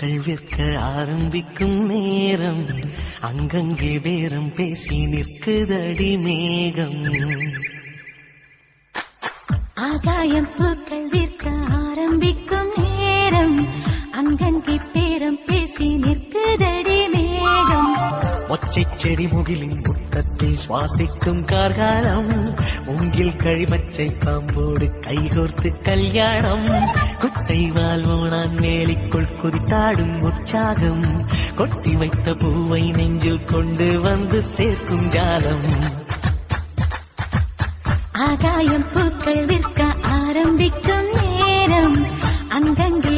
பூக்கள் விற்க ஆரம்பிக்கும் நேரம். அங்கங்கே பேரம் பேசி நிற்குதடி மேகம். ஆகாயம் பூக்கள் விற்க ஆரம்பிக்கும் நேரம். அங்கங்கே பேரம் பேசி நிற்குதடி மேகம். ஒச்சை செடி முகிலின் முத்தத்தில் சுவாசிக்கும் கார்காலம். மூங்கில் கழிமச்சை பாம்போடு கைகோர்த்து கல்யாணம். குட்டை வாழ்வோனான் மேலிக்குள் குறித்தாடும் உற்சாகம். கொட்டி வைத்த பூவை நெஞ்சில் கொண்டு வந்து சேர்க்கும் ஜாலம் ஆகாயம் பூக்கள் விற்க ஆரம்பிக்கும் நேரம். அங்கங்க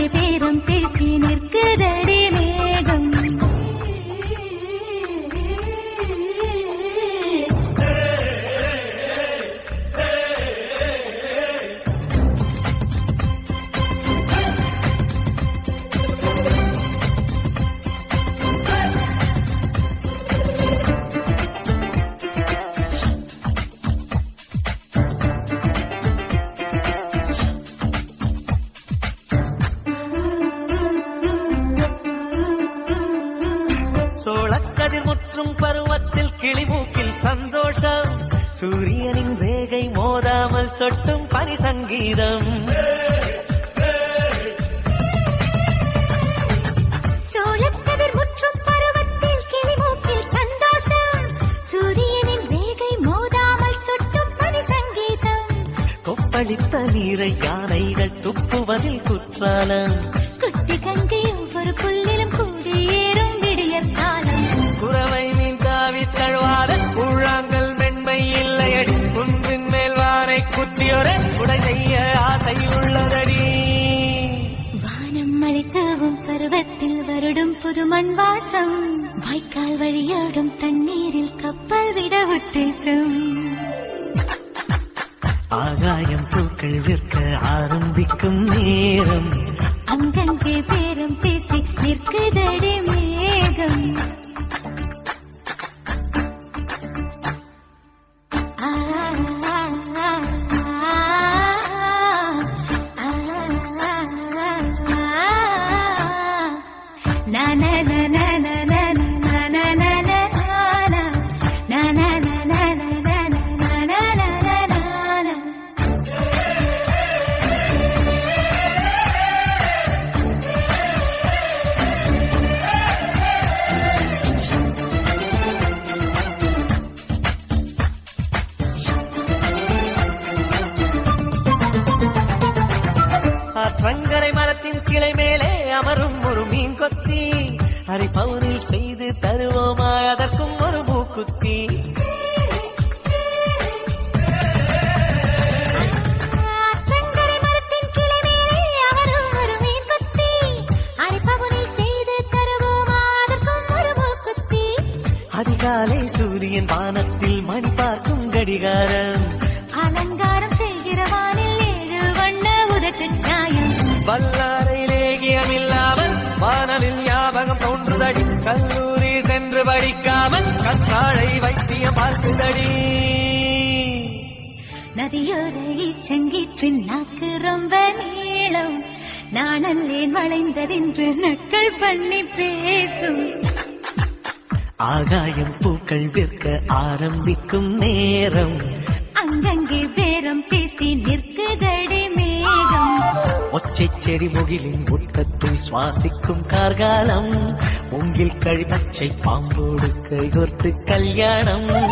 கதிர் முற்றும் பருவத்தில் கிளிமூக்கில் சந்தோஷம். சூரியனின் வேகை மோதாமல் சொட்டும் பனி சங்கீதம். கொப்பளித்த நீரை யானைகள் துப்புவதில் குற்றாலம். குட்டி கங்கை ஒவ்வொரு புள்ளிலும் வருடும் புது மண் வாசம். வாய்க்கால் வழியோடும் தண்ணீரில் கப்பல் விட உத்தேசம். ஆகாயம் பூக்கள் விற்க ஆரம்பிக்கும் நேரம். அங்கங்கே பேரம் பேசி நிற்குதடி கொத்தி அரை பவுனில் செய்து தருவோமாய் அதற்கும் ஒரு மூக்குத்தி. அதிகாலை சூரியன் வானத்தில் மணி பார்க்கும் கடிகாரம். அலங்காரம் செய்கிற வானில் ஏழு வண்ண உதட்டு சாயம். வல்லா கல்லூரி சென்று படிக்காமல் கற்றாழை வைத்தியம் பார்க்குதடி. நதியோர ஈச்சங்கீற்றின் நாக்கு ரொம்ப நீளம். நாணல்லேன் வளைந்ததென்று நக்கள் பண்ணி பேசும். ஆகாயம் பூக்கள் விற்க ஆரம்பிக்கும் நேரம். அங்கங்கே பேரம் பேசி நிற்குதடி. ஒச்சை செடி முகிலின் முட்டத்தில் சுவாசிக்கும் கார்காலம். உங்கில் கழிப்பச்சை பாம்போடு கைகோர்த்து கல்யாணம்.